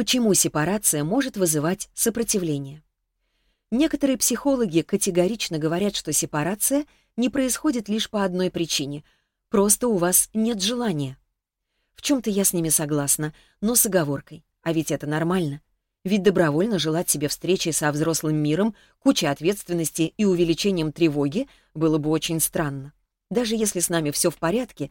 почему сепарация может вызывать сопротивление. Некоторые психологи категорично говорят, что сепарация не происходит лишь по одной причине — просто у вас нет желания. В чем-то я с ними согласна, но с оговоркой. А ведь это нормально. Ведь добровольно желать себе встречи со взрослым миром, куча ответственности и увеличением тревоги было бы очень странно. Даже если с нами все в порядке,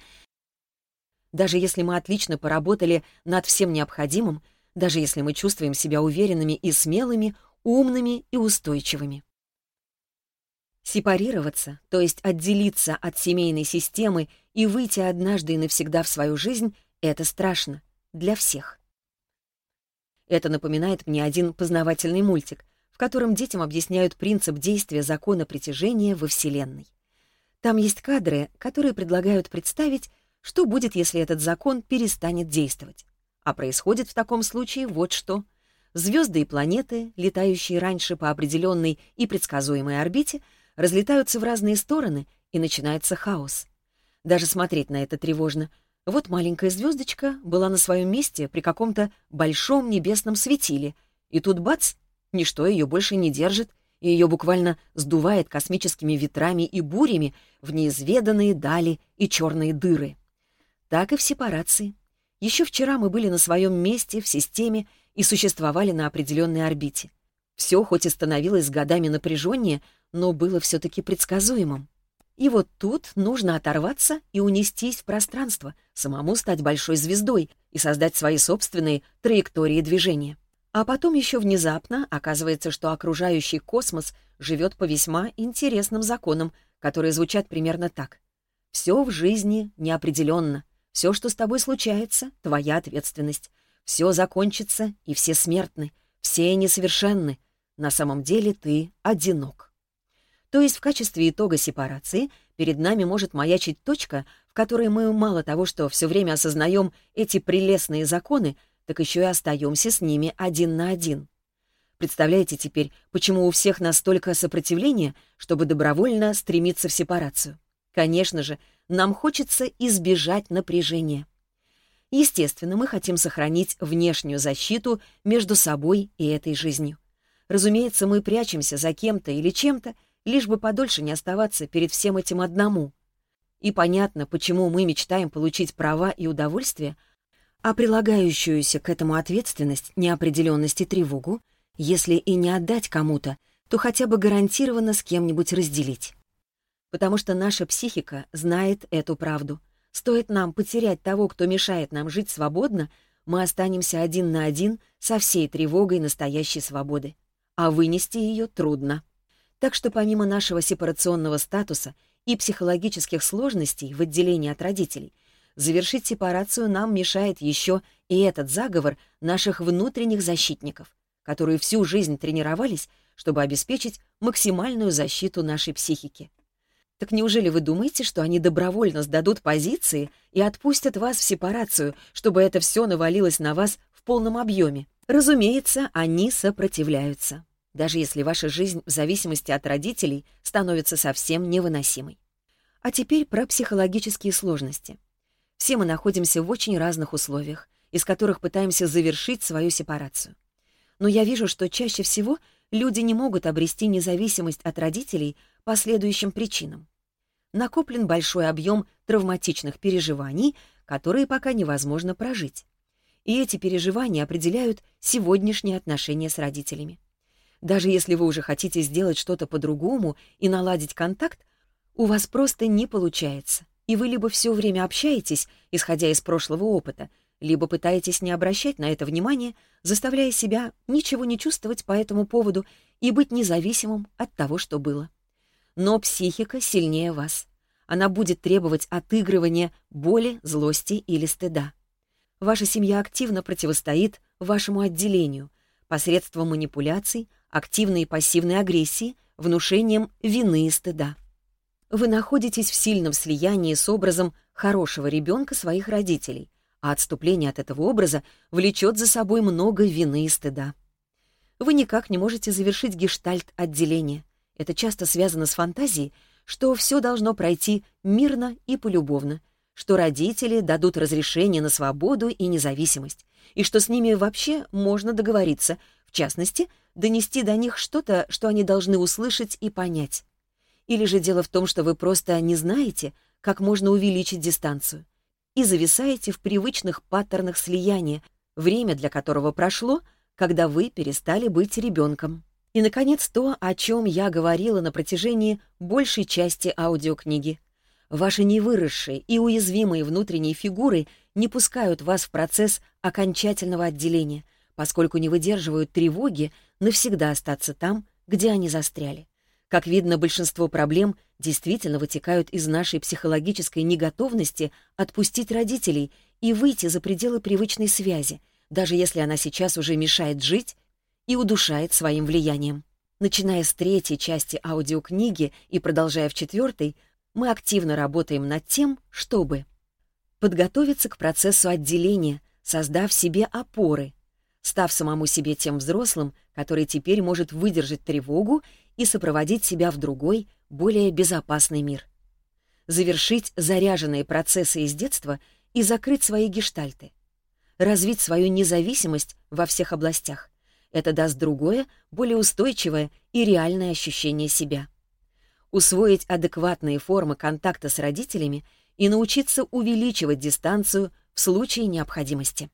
даже если мы отлично поработали над всем необходимым, даже если мы чувствуем себя уверенными и смелыми, умными и устойчивыми. Сепарироваться, то есть отделиться от семейной системы и выйти однажды и навсегда в свою жизнь, это страшно. Для всех. Это напоминает мне один познавательный мультик, в котором детям объясняют принцип действия закона притяжения во Вселенной. Там есть кадры, которые предлагают представить, что будет, если этот закон перестанет действовать. А происходит в таком случае вот что. Звезды и планеты, летающие раньше по определенной и предсказуемой орбите, разлетаются в разные стороны, и начинается хаос. Даже смотреть на это тревожно. Вот маленькая звездочка была на своем месте при каком-то большом небесном светиле, и тут бац, ничто ее больше не держит, и ее буквально сдувает космическими ветрами и бурями в неизведанные дали и черные дыры. Так и в сепарации. Еще вчера мы были на своем месте, в системе, и существовали на определенной орбите. Все хоть и становилось с годами напряженнее, но было все-таки предсказуемым. И вот тут нужно оторваться и унестись в пространство, самому стать большой звездой и создать свои собственные траектории движения. А потом еще внезапно оказывается, что окружающий космос живет по весьма интересным законам, которые звучат примерно так. Все в жизни неопределенно. Все, что с тобой случается, — твоя ответственность. Все закончится, и все смертны, все несовершенны. На самом деле ты одинок. То есть в качестве итога сепарации перед нами может маячить точка, в которой мы мало того, что все время осознаем эти прелестные законы, так еще и остаемся с ними один на один. Представляете теперь, почему у всех настолько сопротивление, чтобы добровольно стремиться в сепарацию? Конечно же, нам хочется избежать напряжения. Естественно, мы хотим сохранить внешнюю защиту между собой и этой жизнью. Разумеется, мы прячемся за кем-то или чем-то, лишь бы подольше не оставаться перед всем этим одному. И понятно, почему мы мечтаем получить права и удовольствие, а прилагающуюся к этому ответственность, неопределенность и тревогу, если и не отдать кому-то, то хотя бы гарантированно с кем-нибудь разделить потому что наша психика знает эту правду. Стоит нам потерять того, кто мешает нам жить свободно, мы останемся один на один со всей тревогой настоящей свободы. А вынести ее трудно. Так что помимо нашего сепарационного статуса и психологических сложностей в отделении от родителей, завершить сепарацию нам мешает еще и этот заговор наших внутренних защитников, которые всю жизнь тренировались, чтобы обеспечить максимальную защиту нашей психики. Так неужели вы думаете, что они добровольно сдадут позиции и отпустят вас в сепарацию, чтобы это все навалилось на вас в полном объеме? Разумеется, они сопротивляются. Даже если ваша жизнь в зависимости от родителей становится совсем невыносимой. А теперь про психологические сложности. Все мы находимся в очень разных условиях, из которых пытаемся завершить свою сепарацию. Но я вижу, что чаще всего люди не могут обрести независимость от родителей, по следующим причинам. Накоплен большой объем травматичных переживаний, которые пока невозможно прожить. И эти переживания определяют сегодняшние отношения с родителями. Даже если вы уже хотите сделать что-то по-другому и наладить контакт, у вас просто не получается, и вы либо все время общаетесь, исходя из прошлого опыта, либо пытаетесь не обращать на это внимания, заставляя себя ничего не чувствовать по этому поводу и быть независимым от того, что было но психика сильнее вас. Она будет требовать отыгрывания боли, злости или стыда. Ваша семья активно противостоит вашему отделению посредством манипуляций, активной и пассивной агрессии, внушением вины и стыда. Вы находитесь в сильном слиянии с образом хорошего ребенка своих родителей, а отступление от этого образа влечет за собой много вины и стыда. Вы никак не можете завершить гештальт отделения. Это часто связано с фантазией, что все должно пройти мирно и полюбовно, что родители дадут разрешение на свободу и независимость, и что с ними вообще можно договориться, в частности, донести до них что-то, что они должны услышать и понять. Или же дело в том, что вы просто не знаете, как можно увеличить дистанцию, и зависаете в привычных паттернах слияния, время для которого прошло, когда вы перестали быть ребенком. И, наконец, то, о чем я говорила на протяжении большей части аудиокниги. Ваши невыросшие и уязвимые внутренние фигуры не пускают вас в процесс окончательного отделения, поскольку не выдерживают тревоги навсегда остаться там, где они застряли. Как видно, большинство проблем действительно вытекают из нашей психологической неготовности отпустить родителей и выйти за пределы привычной связи, даже если она сейчас уже мешает жить и удушает своим влиянием. Начиная с третьей части аудиокниги и продолжая в четвертой, мы активно работаем над тем, чтобы подготовиться к процессу отделения, создав себе опоры, став самому себе тем взрослым, который теперь может выдержать тревогу и сопроводить себя в другой, более безопасный мир. Завершить заряженные процессы из детства и закрыть свои гештальты. Развить свою независимость во всех областях. Это даст другое, более устойчивое и реальное ощущение себя. Усвоить адекватные формы контакта с родителями и научиться увеличивать дистанцию в случае необходимости.